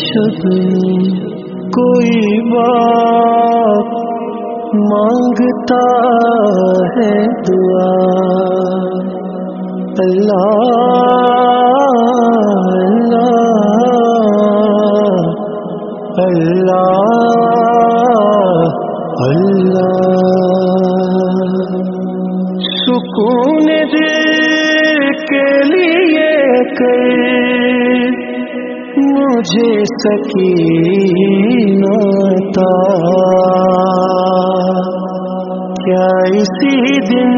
شب کوئی باپ مانگتا ہے دعا اللہ اللہ اللہ اللہ مجھے سکینہ تا کیا اسی دن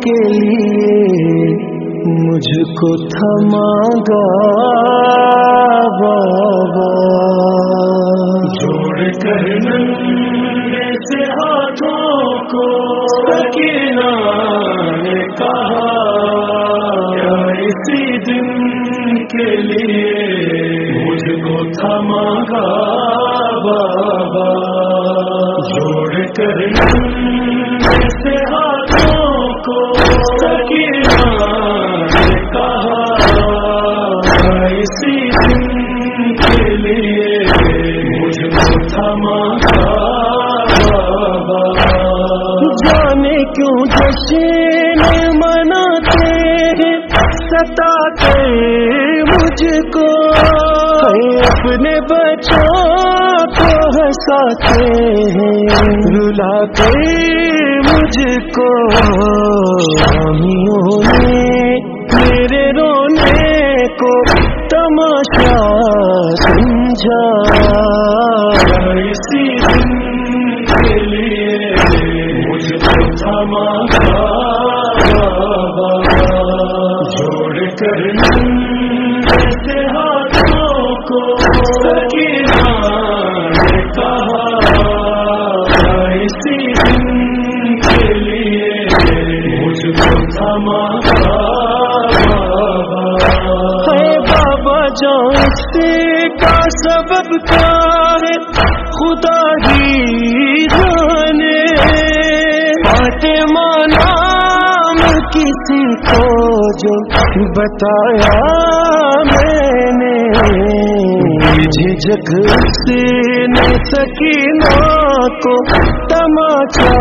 کے لیے مجھ کو تھما گا بابا؟ جوڑ کر ننگے سے ہاتھوں کو سکینہ نے کہا، کیا اسی دن کے لیے سے ہاتھوں کو کہا اسی دن کے لیے مجھ کو تھما جانے کیوں جشن مناتے ہیں ستاتے مجھ کو۔ اپنے بچوں ہنساتے ہیں۔ رلاتے مجھ کو شامیوں نے میرے رونے کو تماشا سمجھا۔ اسی دن کے لیے مجھ کو تھما بابا جوڑ کر سے ہاتھوں کو سکینہ بابا ہے بابا کا سبب ہے خدا ہی جانے فاطمہ نام کسی کو جو بتایا میں نے جھجک سے نہ سکینہ کو تماچا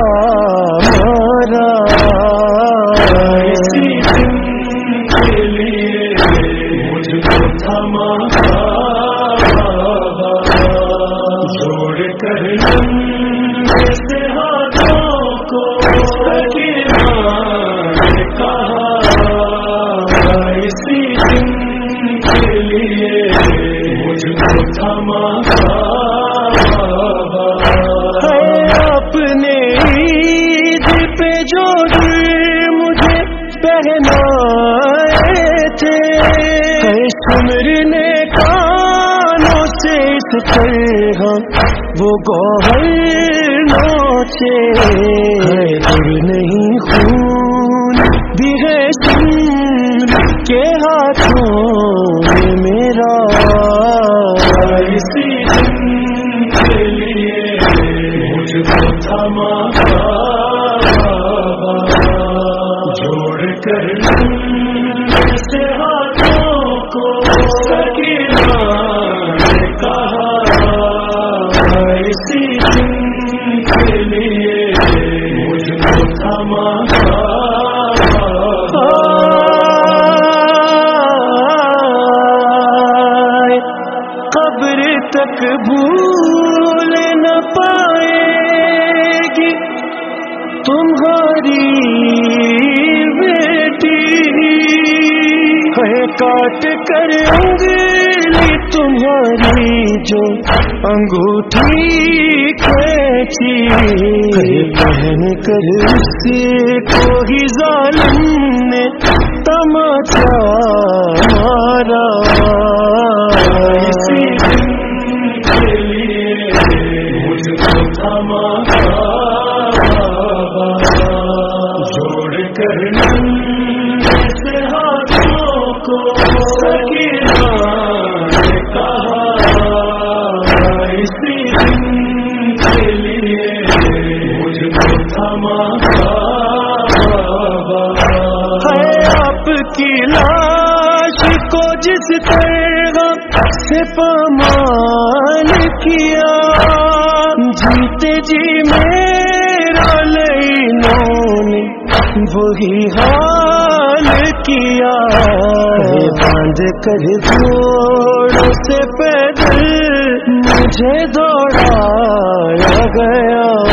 اسی دن کے لیے مجھ کو تھما اپنے عید پہ جو مجھے پہنائے تھے ہے سمرنے کانوں سے اس طرح وہ گوہر نوچے۔ ہے نہیں خون ہاتھوں قبر تک بھول نہ پائے گی۔ تمہاری بیٹی ہے، کاٹ کر انگلی تمہاری جو انگوٹھی کھینچی۔ پہن کر سے کوئی ظالم نے تماچا مارا۔ جوڑ کر سے ہاتھوں کو کہا اسی دن کے لیے مجھ کو تھما ہے آپ کی لاش کو جس طرح سے پمان کیا جیتے جی میرا لینوں نے وہی حال کیا۔ باندھ کر جوڑ سے پیدل، مجھے دوڑایا گیا۔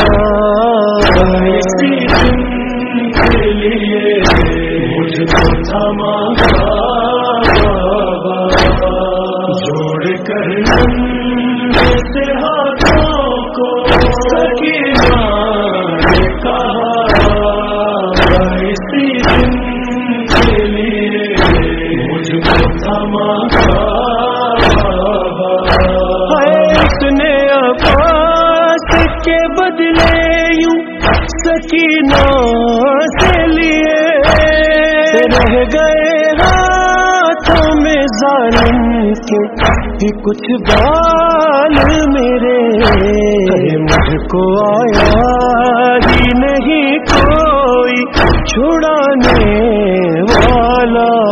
سے لیے رہ گئے ہاتھوں میں ظالم کے بھی کچھ بال میرے۔ مجھ کو آیا ہی نہیں کوئی چھڑانے والا۔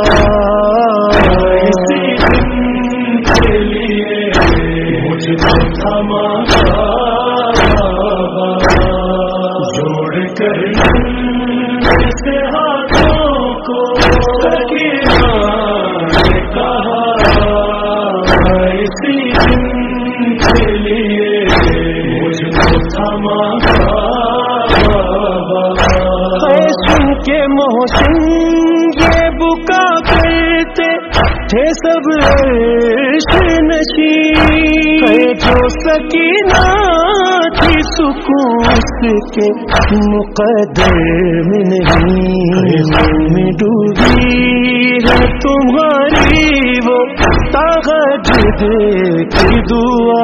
محسن یہ بکا کرتے تھے سب عشق نشی جو سکینہ تھی سکون اس کے مقدر میں نہیں۔ میں ڈوبی ہے تمہاری وہ تاغت کی دعا